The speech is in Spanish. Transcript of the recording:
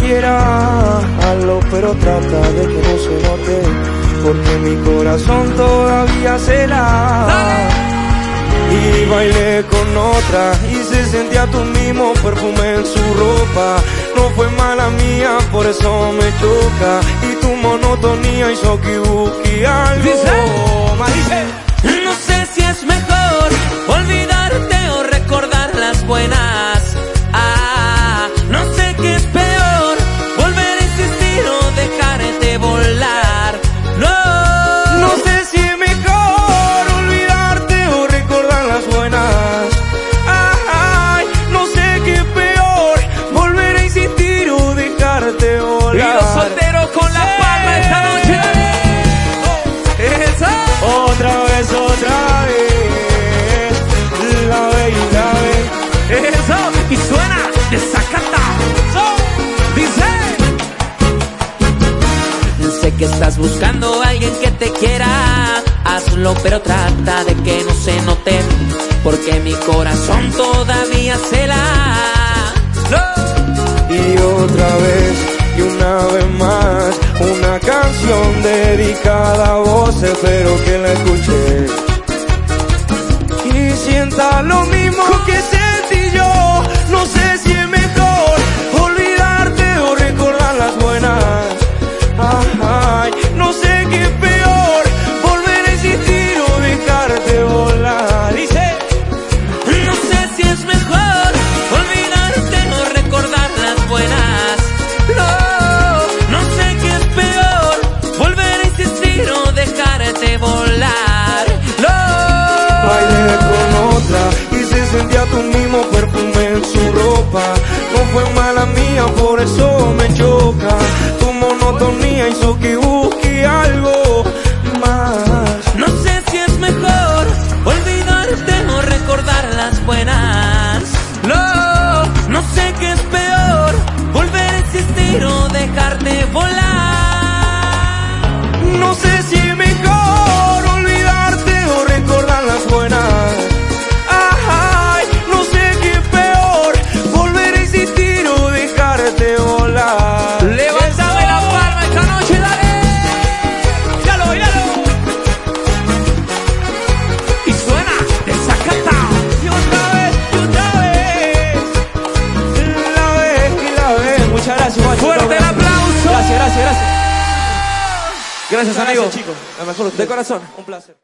quiera, hazlo pero trata de que no se note, porque mi corazón todavía se la. Y bailé con otra y se sentía tu mismo perfume en su ropa. No fue mala mía, por eso me choca. Y tu monotonía hizo que busque algo. No y los solteros con la palma esta noche. Esa. Otra vez, otra vez, la ve y la ve. Eso, y suena desacatado. Dice: Sé que estás buscando a alguien que te quiera. Hazlo, pero trata de que no se note. Porque mi corazón todavía se la. Y otra vez, y una vez más, una canción dedicada a vos, espero que la escuche. Fue mala mía, por eso me choca. Tu monotonía hizo que Gracias, gracias, gracias. Gracias, amigo. chicos. La mejor De corazón. Un placer.